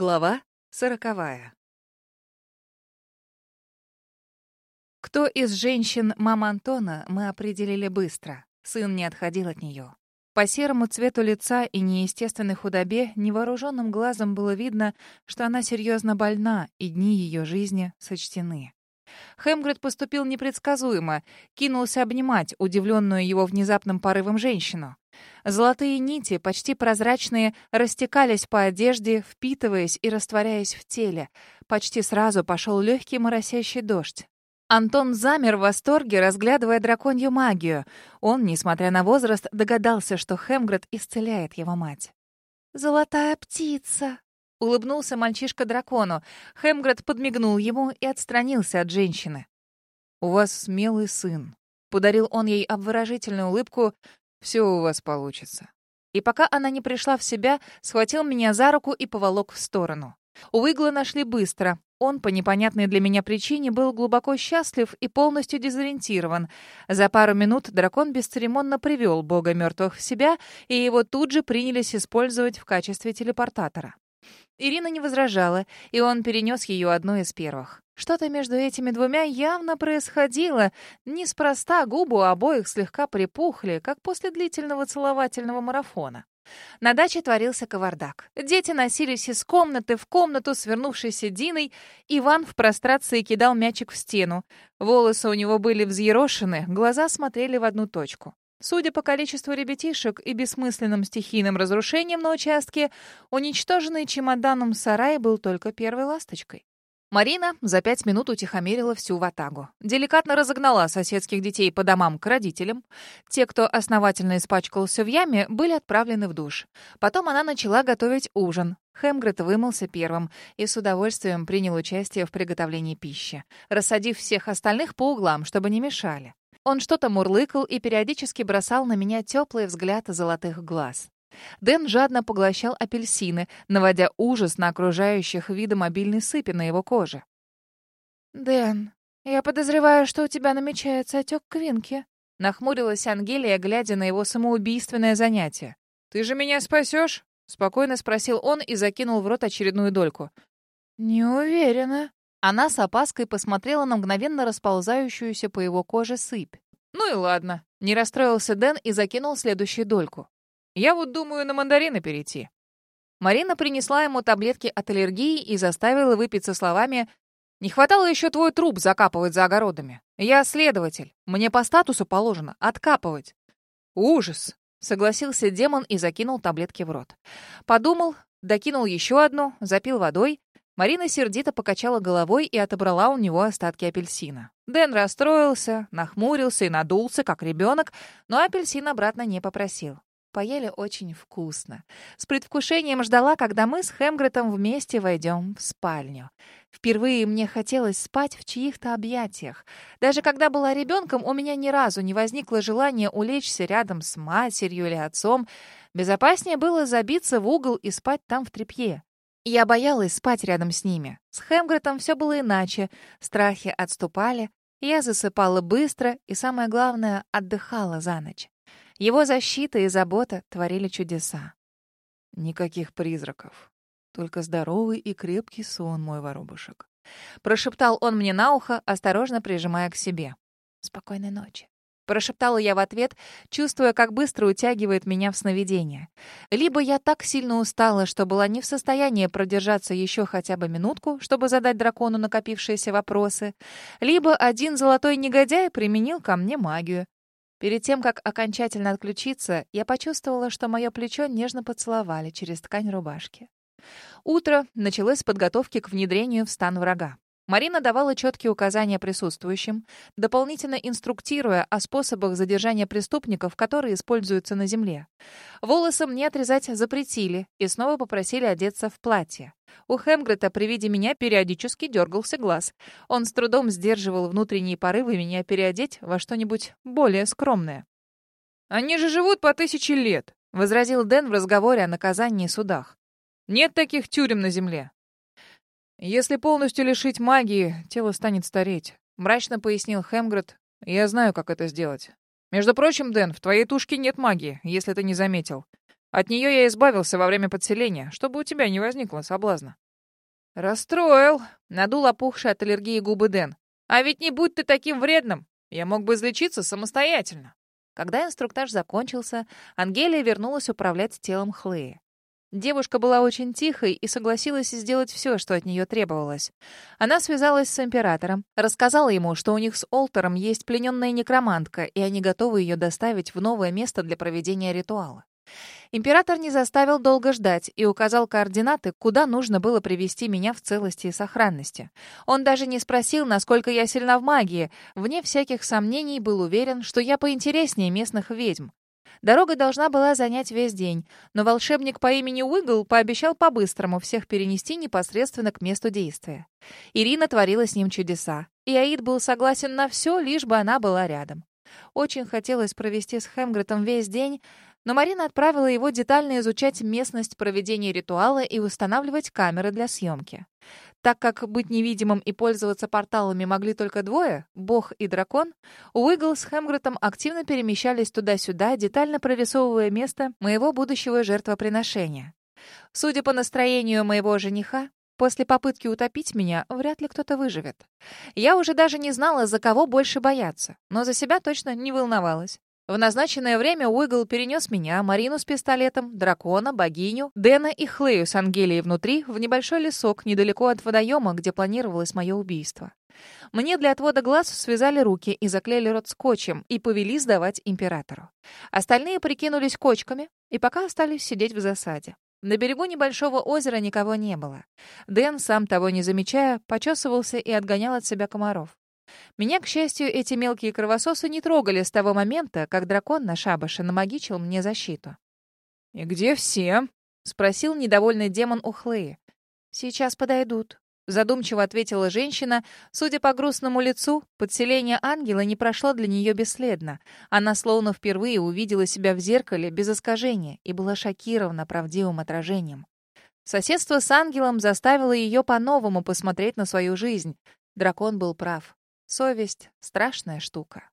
Глава сороковая. Кто из женщин мама Антона, мы определили быстро. Сын не отходил от нее. По серому цвету лица и неестественной худобе невооруженным глазом было видно, что она серьезно больна, и дни ее жизни сочтены. Хемгрид поступил непредсказуемо, кинулся обнимать удивленную его внезапным порывом женщину. Золотые нити, почти прозрачные, растекались по одежде, впитываясь и растворяясь в теле. Почти сразу пошел легкий моросящий дождь. Антон замер в восторге, разглядывая драконью магию. Он, несмотря на возраст, догадался, что Хемгред исцеляет его мать. «Золотая птица!» — улыбнулся мальчишка дракону. Хемгред подмигнул ему и отстранился от женщины. «У вас смелый сын», — подарил он ей обворожительную улыбку. «Все у вас получится». И пока она не пришла в себя, схватил меня за руку и поволок в сторону. Уигла нашли быстро. Он, по непонятной для меня причине, был глубоко счастлив и полностью дезориентирован. За пару минут дракон бесцеремонно привел бога мертвых в себя, и его тут же принялись использовать в качестве телепортатора. Ирина не возражала, и он перенес ее одной из первых. Что-то между этими двумя явно происходило. Неспроста губы обоих слегка припухли, как после длительного целовательного марафона. На даче творился кавардак. Дети носились из комнаты в комнату, свернувшейся Диной. Иван в прострации кидал мячик в стену. Волосы у него были взъерошены, глаза смотрели в одну точку. Судя по количеству ребятишек и бессмысленным стихийным разрушениям на участке, уничтоженный чемоданом сарай был только первой ласточкой. Марина за пять минут утихомирила всю ватагу. Деликатно разогнала соседских детей по домам к родителям. Те, кто основательно испачкался в яме, были отправлены в душ. Потом она начала готовить ужин. Хемгрет вымылся первым и с удовольствием принял участие в приготовлении пищи, рассадив всех остальных по углам, чтобы не мешали. Он что-то мурлыкал и периодически бросал на меня теплый взгляд золотых глаз. Дэн жадно поглощал апельсины, наводя ужас на окружающих видом обильной сыпи на его коже. «Дэн, я подозреваю, что у тебя намечается отек квинки», — нахмурилась Ангелия, глядя на его самоубийственное занятие. «Ты же меня спасешь?» — спокойно спросил он и закинул в рот очередную дольку. «Не уверена». Она с опаской посмотрела на мгновенно расползающуюся по его коже сыпь. «Ну и ладно». Не расстроился Дэн и закинул следующую дольку. Я вот думаю на мандарины перейти». Марина принесла ему таблетки от аллергии и заставила выпить со словами «Не хватало еще твой труп закапывать за огородами. Я следователь. Мне по статусу положено откапывать». «Ужас!» — согласился демон и закинул таблетки в рот. Подумал, докинул еще одну, запил водой. Марина сердито покачала головой и отобрала у него остатки апельсина. Дэн расстроился, нахмурился и надулся, как ребенок, но апельсин обратно не попросил. Поели очень вкусно. С предвкушением ждала, когда мы с Хемгретом вместе войдем в спальню. Впервые мне хотелось спать в чьих-то объятиях. Даже когда была ребенком, у меня ни разу не возникло желания улечься рядом с матерью или отцом. Безопаснее было забиться в угол и спать там в тряпье. Я боялась спать рядом с ними. С Хемгретом все было иначе. Страхи отступали. Я засыпала быстро и, самое главное, отдыхала за ночь. Его защита и забота творили чудеса. «Никаких призраков. Только здоровый и крепкий сон, мой воробушек». Прошептал он мне на ухо, осторожно прижимая к себе. «Спокойной ночи». Прошептала я в ответ, чувствуя, как быстро утягивает меня в сновидение. Либо я так сильно устала, что была не в состоянии продержаться еще хотя бы минутку, чтобы задать дракону накопившиеся вопросы, либо один золотой негодяй применил ко мне магию. Перед тем, как окончательно отключиться, я почувствовала, что мое плечо нежно поцеловали через ткань рубашки. Утро началось с подготовки к внедрению в стан врага. Марина давала четкие указания присутствующим, дополнительно инструктируя о способах задержания преступников, которые используются на земле. Волосы мне отрезать запретили и снова попросили одеться в платье. У Хемгрета при виде меня периодически дергался глаз. Он с трудом сдерживал внутренние порывы меня переодеть во что-нибудь более скромное. «Они же живут по тысяче лет», — возразил Дэн в разговоре о наказании и судах. «Нет таких тюрем на земле. «Если полностью лишить магии, тело станет стареть», — мрачно пояснил Хемгред. «Я знаю, как это сделать. Между прочим, Дэн, в твоей тушке нет магии, если ты не заметил. От нее я избавился во время подселения, чтобы у тебя не возникло соблазна». Расстроил. Надул опухший от аллергии губы Дэн. А ведь не будь ты таким вредным. Я мог бы излечиться самостоятельно. Когда инструктаж закончился, Ангелия вернулась управлять телом Хлеи. Девушка была очень тихой и согласилась сделать все, что от нее требовалось. Она связалась с императором, рассказала ему, что у них с Олтером есть плененная некромантка, и они готовы ее доставить в новое место для проведения ритуала. Император не заставил долго ждать и указал координаты, куда нужно было привести меня в целости и сохранности. Он даже не спросил, насколько я сильна в магии. Вне всяких сомнений был уверен, что я поинтереснее местных ведьм. Дорога должна была занять весь день, но волшебник по имени Уигл пообещал по-быстрому всех перенести непосредственно к месту действия. Ирина творила с ним чудеса, и Аид был согласен на все, лишь бы она была рядом. Очень хотелось провести с Хемгретом весь день, но Марина отправила его детально изучать местность проведения ритуала и устанавливать камеры для съемки. Так как быть невидимым и пользоваться порталами могли только двое, бог и дракон, Уигл с Хемгретом активно перемещались туда-сюда, детально прорисовывая место моего будущего жертвоприношения. Судя по настроению моего жениха, после попытки утопить меня вряд ли кто-то выживет. Я уже даже не знала, за кого больше бояться, но за себя точно не волновалась. В назначенное время Уигл перенес меня, Марину с пистолетом, дракона, богиню, Дэна и Хлею с Ангелией внутри в небольшой лесок недалеко от водоема, где планировалось мое убийство. Мне для отвода глаз связали руки и заклеили рот скотчем и повели сдавать императору. Остальные прикинулись кочками и пока остались сидеть в засаде. На берегу небольшого озера никого не было. Дэн, сам того не замечая, почесывался и отгонял от себя комаров. Меня, к счастью, эти мелкие кровососы не трогали с того момента, как дракон на шабаше намагичил мне защиту. «И где все?» — спросил недовольный демон у Хлеи. «Сейчас подойдут», — задумчиво ответила женщина. Судя по грустному лицу, подселение ангела не прошло для нее бесследно. Она словно впервые увидела себя в зеркале без искажения и была шокирована правдивым отражением. Соседство с ангелом заставило ее по-новому посмотреть на свою жизнь. Дракон был прав. Совесть — страшная штука.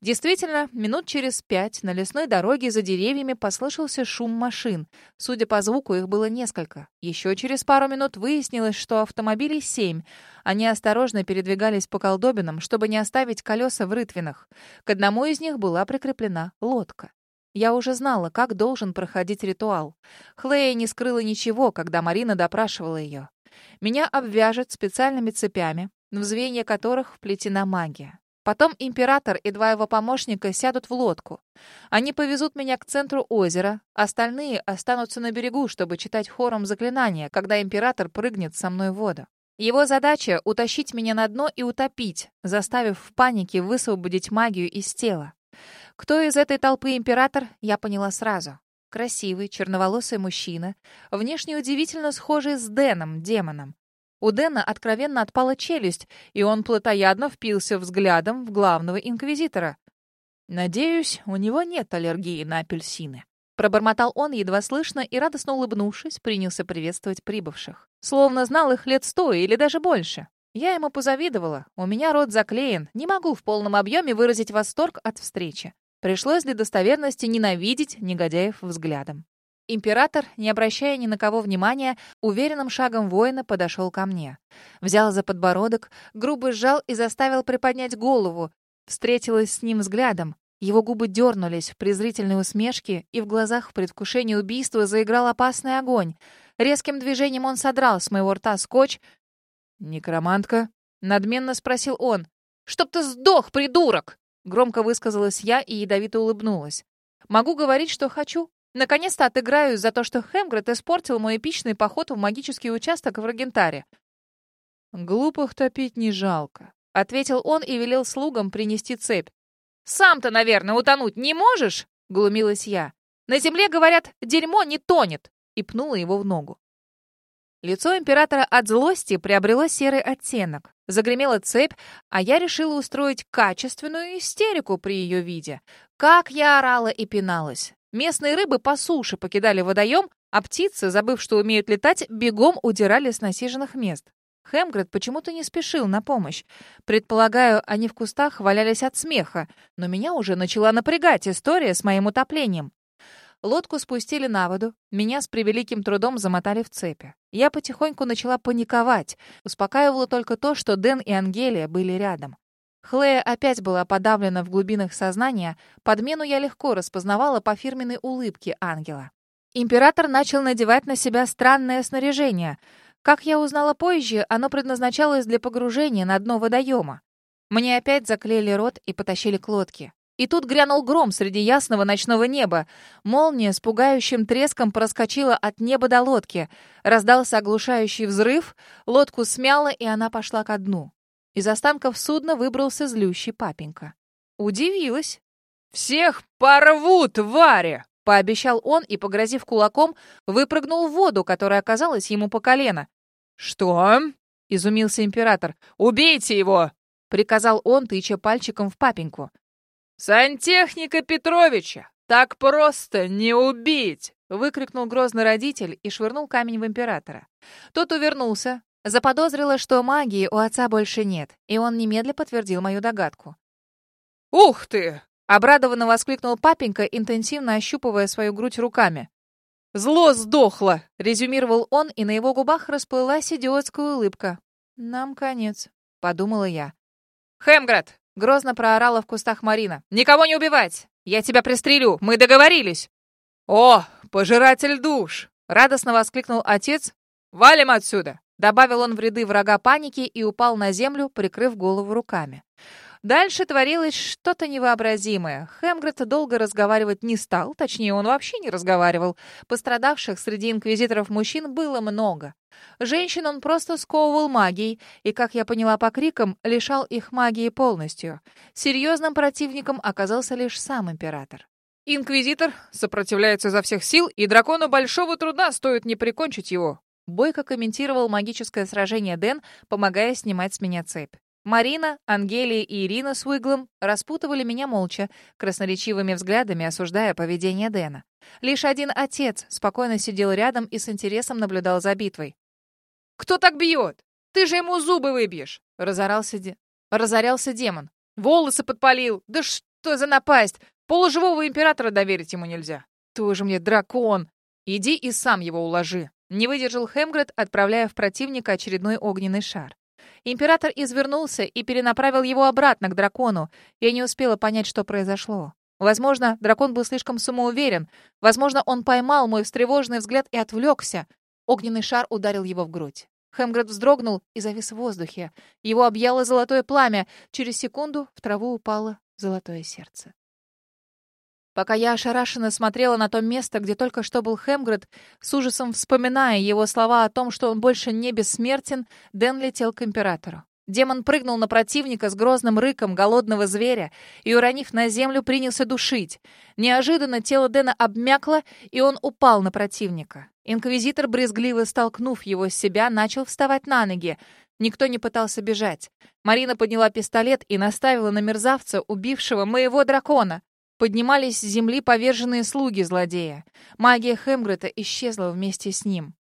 Действительно, минут через пять на лесной дороге за деревьями послышался шум машин. Судя по звуку, их было несколько. Еще через пару минут выяснилось, что автомобилей семь. Они осторожно передвигались по колдобинам, чтобы не оставить колеса в рытвинах. К одному из них была прикреплена лодка. Я уже знала, как должен проходить ритуал. Хлея не скрыла ничего, когда Марина допрашивала ее. Меня обвяжут специальными цепями, в звенья которых вплетена магия. Потом император и два его помощника сядут в лодку. Они повезут меня к центру озера, остальные останутся на берегу, чтобы читать хором заклинания, когда император прыгнет со мной в воду. Его задача — утащить меня на дно и утопить, заставив в панике высвободить магию из тела. Кто из этой толпы император, я поняла сразу. Красивый, черноволосый мужчина, внешне удивительно схожий с Дэном, демоном. У Дэна откровенно отпала челюсть, и он плотоядно впился взглядом в главного инквизитора. «Надеюсь, у него нет аллергии на апельсины». Пробормотал он, едва слышно, и, радостно улыбнувшись, принялся приветствовать прибывших. Словно знал их лет сто или даже больше. Я ему позавидовала. У меня рот заклеен. Не могу в полном объеме выразить восторг от встречи. Пришлось для достоверности ненавидеть негодяев взглядом. Император, не обращая ни на кого внимания, уверенным шагом воина подошел ко мне. Взял за подбородок, грубо сжал и заставил приподнять голову. Встретилась с ним взглядом. Его губы дернулись в презрительной усмешке, и в глазах в предвкушении убийства заиграл опасный огонь. Резким движением он содрал с моего рта скотч. «Некромантка?» — надменно спросил он. «Чтоб ты сдох, придурок!» Громко высказалась я и ядовито улыбнулась. «Могу говорить, что хочу, Наконец-то отыграюсь за то, что Хемгред испортил мой эпичный поход в магический участок в Рогентаре. «Глупых топить не жалко», — ответил он и велел слугам принести цепь. «Сам-то, наверное, утонуть не можешь?» — глумилась я. «На земле, говорят, дерьмо не тонет!» и пнула его в ногу. Лицо императора от злости приобрело серый оттенок. Загремела цепь, а я решила устроить качественную истерику при ее виде. Как я орала и пиналась. Местные рыбы по суше покидали водоем, а птицы, забыв, что умеют летать, бегом удирали с насиженных мест. Хемгред почему-то не спешил на помощь. Предполагаю, они в кустах валялись от смеха, но меня уже начала напрягать история с моим утоплением. Лодку спустили на воду, меня с превеликим трудом замотали в цепи. Я потихоньку начала паниковать. Успокаивало только то, что Дэн и Ангелия были рядом. Хлея опять была подавлена в глубинах сознания, подмену я легко распознавала по фирменной улыбке ангела. Император начал надевать на себя странное снаряжение. Как я узнала позже, оно предназначалось для погружения на дно водоема. Мне опять заклеили рот и потащили к лодке. И тут грянул гром среди ясного ночного неба. Молния с пугающим треском проскочила от неба до лодки. Раздался оглушающий взрыв, лодку смяло, и она пошла ко дну. Из останков судна выбрался злющий папенька. Удивилась. «Всех порвут, Варя!» — пообещал он и, погрозив кулаком, выпрыгнул в воду, которая оказалась ему по колено. «Что?» — изумился император. «Убейте его!» — приказал он, тыча пальчиком в папеньку. «Сантехника Петровича! Так просто не убить!» Выкрикнул грозный родитель и швырнул камень в императора. Тот увернулся, заподозрила, что магии у отца больше нет, и он немедля подтвердил мою догадку. «Ух ты!» — обрадованно воскликнул папенька, интенсивно ощупывая свою грудь руками. «Зло сдохло!» — резюмировал он, и на его губах расплылась идиотская улыбка. «Нам конец», — подумала я. «Хемград, Грозно проорала в кустах Марина. «Никого не убивать! Я тебя пристрелю! Мы договорились!» «О, пожиратель душ!» Радостно воскликнул отец. «Валим отсюда!» Добавил он в ряды врага паники и упал на землю, прикрыв голову руками. Дальше творилось что-то невообразимое. Хемгрет долго разговаривать не стал, точнее, он вообще не разговаривал. Пострадавших среди инквизиторов мужчин было много. Женщин он просто сковывал магией, и, как я поняла по крикам, лишал их магии полностью. Серьезным противником оказался лишь сам император. «Инквизитор сопротивляется изо всех сил, и дракону большого труда стоит не прикончить его», Бойко комментировал магическое сражение Дэн, помогая снимать с меня цепь. Марина, Ангелия и Ирина с Уиглом распутывали меня молча, красноречивыми взглядами осуждая поведение Дэна. Лишь один отец спокойно сидел рядом и с интересом наблюдал за битвой. «Кто так бьет? Ты же ему зубы выбьешь!» — разорался, де... разорялся демон. «Волосы подпалил! Да что за напасть! Полуживого императора доверить ему нельзя!» «Тоже мне дракон! Иди и сам его уложи!» Не выдержал Хемгред, отправляя в противника очередной огненный шар. Император извернулся и перенаправил его обратно к дракону. Я не успела понять, что произошло. Возможно, дракон был слишком самоуверен. Возможно, он поймал мой встревоженный взгляд и отвлекся. Огненный шар ударил его в грудь. Хемгред вздрогнул и завис в воздухе. Его объяло золотое пламя. Через секунду в траву упало золотое сердце. Пока я ошарашенно смотрела на то место, где только что был Хемгред, с ужасом вспоминая его слова о том, что он больше не бессмертен, Дэн летел к императору. Демон прыгнул на противника с грозным рыком голодного зверя и, уронив на землю, принялся душить. Неожиданно тело Дэна обмякло, и он упал на противника. Инквизитор, брезгливо столкнув его с себя, начал вставать на ноги. Никто не пытался бежать. Марина подняла пистолет и наставила на мерзавца, убившего моего дракона. Поднимались с земли поверженные слуги злодея. Магия Хемгрета исчезла вместе с ним.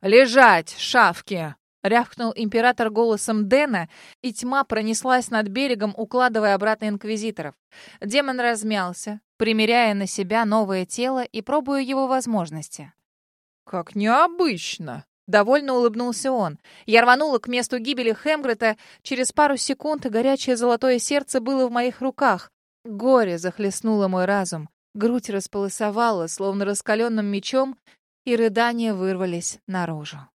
«Лежать, шавки!» — рявкнул император голосом Дэна, и тьма пронеслась над берегом, укладывая обратно инквизиторов. Демон размялся, примеряя на себя новое тело и пробуя его возможности. «Как необычно!» Довольно улыбнулся он. Я рванула к месту гибели Хемгрета. Через пару секунд горячее золотое сердце было в моих руках. Горе захлестнуло мой разум. Грудь располосовала, словно раскаленным мечом, и рыдания вырвались наружу.